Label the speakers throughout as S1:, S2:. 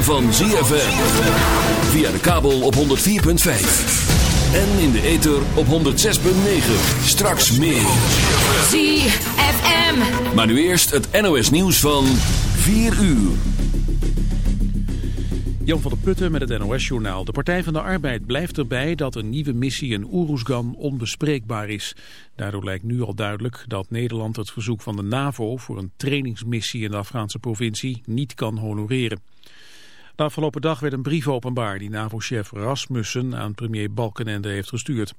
S1: ritme van ZFM. Via de kabel op 104.5. En in de ether op 106.9. Straks meer.
S2: ZFM.
S1: Maar nu eerst het NOS nieuws van 4 uur.
S3: Jan van der Putten met het NOS-journaal. De Partij van de Arbeid blijft erbij dat een nieuwe missie in Oeroesgan onbespreekbaar is. Daardoor lijkt nu al duidelijk dat Nederland het verzoek van de NAVO voor een trainingsmissie in de Afghaanse provincie niet kan honoreren. De afgelopen dag werd een brief openbaar die NAVO-chef Rasmussen aan premier Balkenende heeft gestuurd.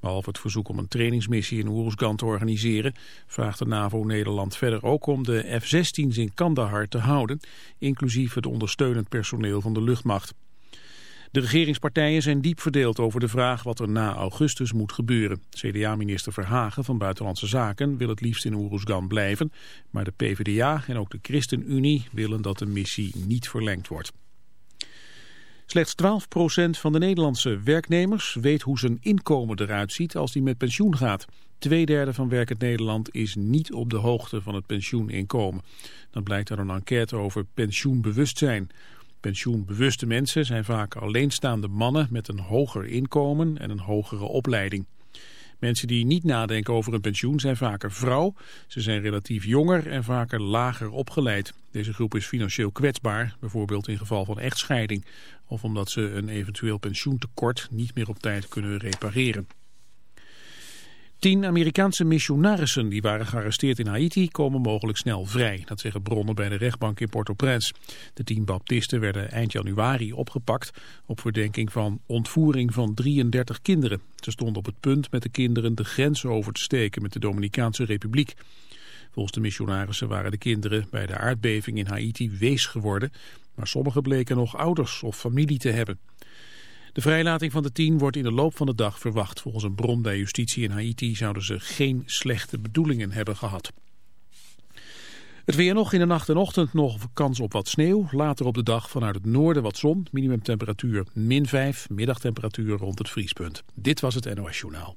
S3: Behalve het verzoek om een trainingsmissie in Oeruzgan te organiseren, vraagt de NAVO Nederland verder ook om de F-16's in Kandahar te houden, inclusief het ondersteunend personeel van de luchtmacht. De regeringspartijen zijn diep verdeeld over de vraag wat er na augustus moet gebeuren. CDA-minister Verhagen van Buitenlandse Zaken wil het liefst in Oeruzgan blijven, maar de PvdA en ook de ChristenUnie willen dat de missie niet verlengd wordt. Slechts 12% van de Nederlandse werknemers weet hoe zijn inkomen eruit ziet als die met pensioen gaat. Tweederde van werkend Nederland is niet op de hoogte van het pensioeninkomen. Dat blijkt uit een enquête over pensioenbewustzijn. Pensioenbewuste mensen zijn vaak alleenstaande mannen met een hoger inkomen en een hogere opleiding. Mensen die niet nadenken over een pensioen zijn vaker vrouw. Ze zijn relatief jonger en vaker lager opgeleid. Deze groep is financieel kwetsbaar, bijvoorbeeld in geval van echtscheiding. Of omdat ze een eventueel pensioentekort niet meer op tijd kunnen repareren. Tien Amerikaanse missionarissen die waren gearresteerd in Haiti komen mogelijk snel vrij. Dat zeggen bronnen bij de rechtbank in Port-au-Prince. De tien baptisten werden eind januari opgepakt op verdenking van ontvoering van 33 kinderen. Ze stonden op het punt met de kinderen de grens over te steken met de Dominicaanse Republiek. Volgens de missionarissen waren de kinderen bij de aardbeving in Haiti wees geworden, maar sommigen bleken nog ouders of familie te hebben. De vrijlating van de tien wordt in de loop van de dag verwacht. Volgens een bron bij justitie in Haiti zouden ze geen slechte bedoelingen hebben gehad. Het weer nog in de nacht en ochtend nog kans op wat sneeuw. Later op de dag vanuit het noorden wat zon. Minimumtemperatuur min 5, middagtemperatuur rond het vriespunt. Dit was het NOS Journaal.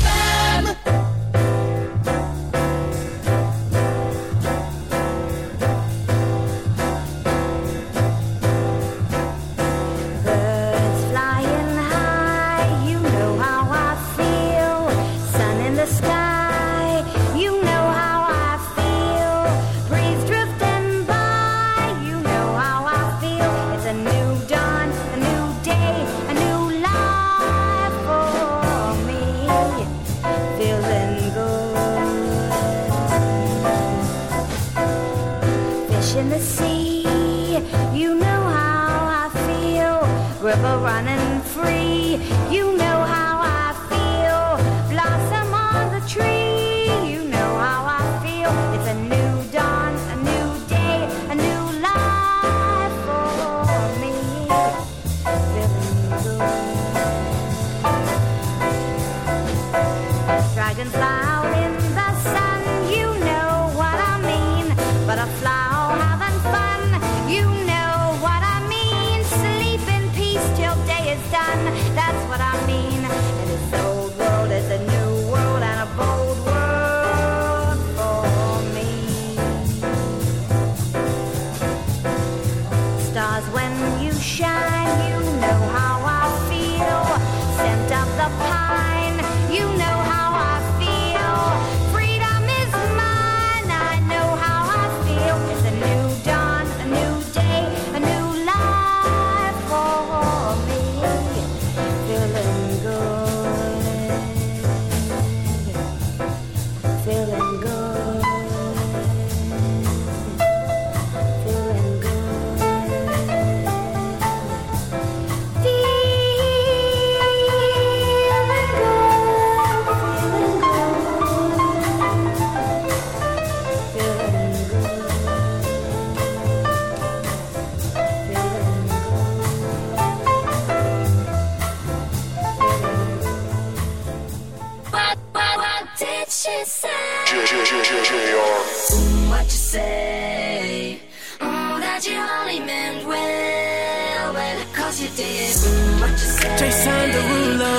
S4: Jason Derulo.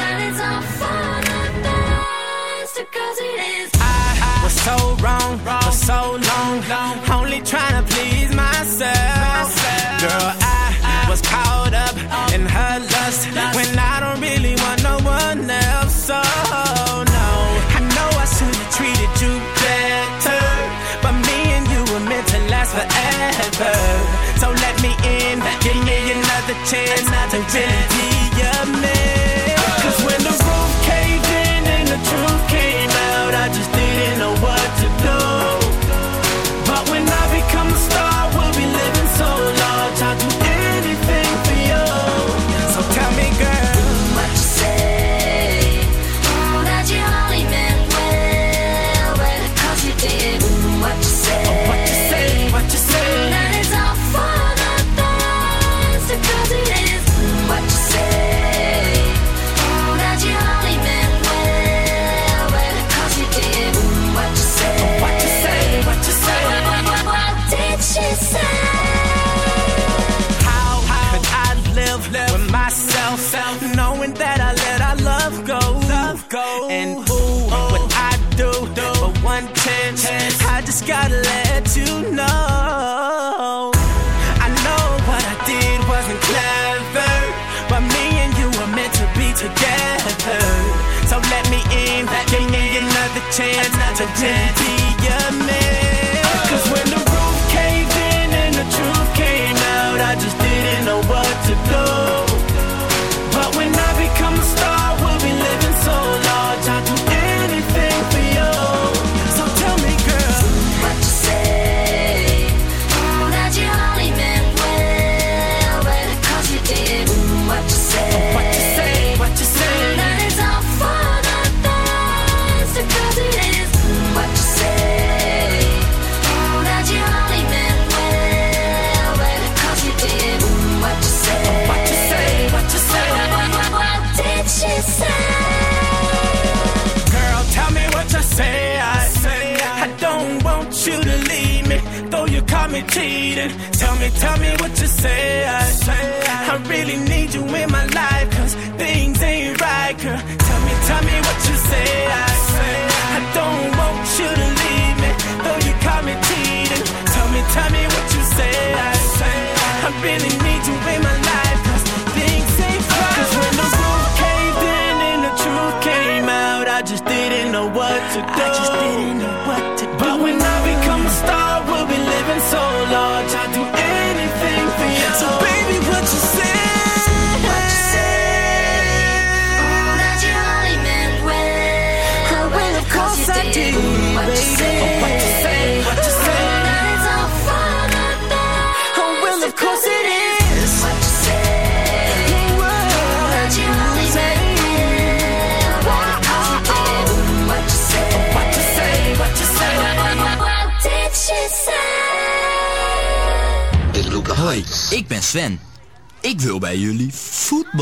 S1: That it's all for the best, 'cause it is.
S4: I, was so wrong, wrong for so long, long. only trying to please myself. myself. Girl, I, I, was caught up in her lust, lust when I don't really want no one else. So no, I know I should have treated you better, but me and you were meant to last forever chance not to really pretend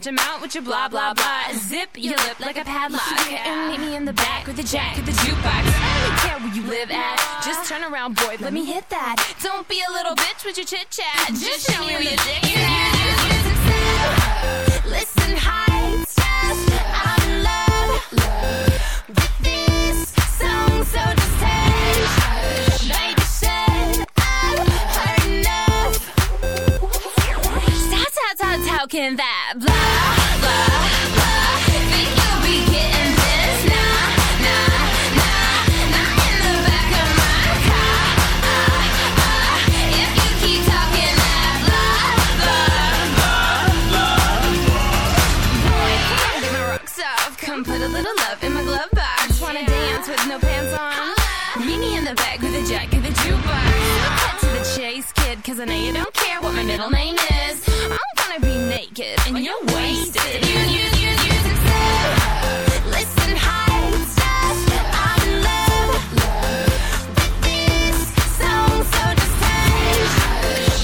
S5: At your mouth with your blah blah blah. Zip your lip like a padlock. And meet me in the back with the jack of the jukebox. I don't care where you live at. Just turn around, boy. Let me hit that. Don't be a little bitch with your chit chat. Just show me where your dick is at. Listen, heights. I'm in love with this song, so just take. Baby said I've heard enough. Stop, stop, stop talking that blah, you what my middle name is. I'm gonna be naked and you're wasted. You, you, you, you said, listen, heights, I'm in love with this song, so take.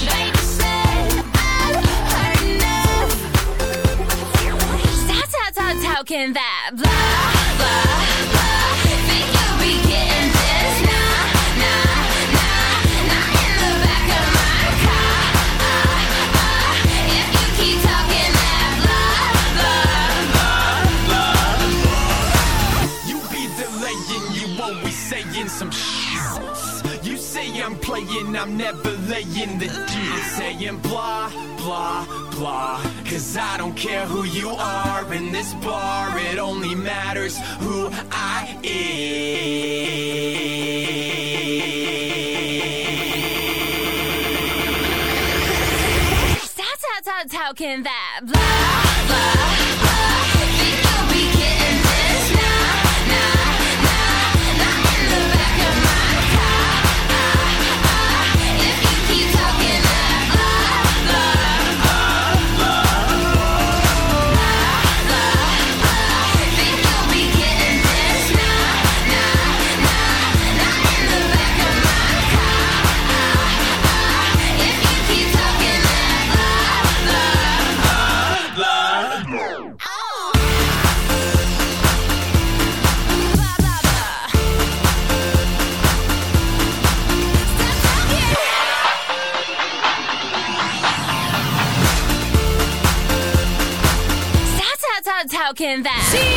S5: Baby said, I've heard enough. Stop, stop, stop talking that blah, blah,
S4: I'm never laying the deal. Saying blah, blah, blah. Cause I don't care who you are in this bar, it only matters who I am.
S5: Stop talking that blah, blah. Talking that. CFM.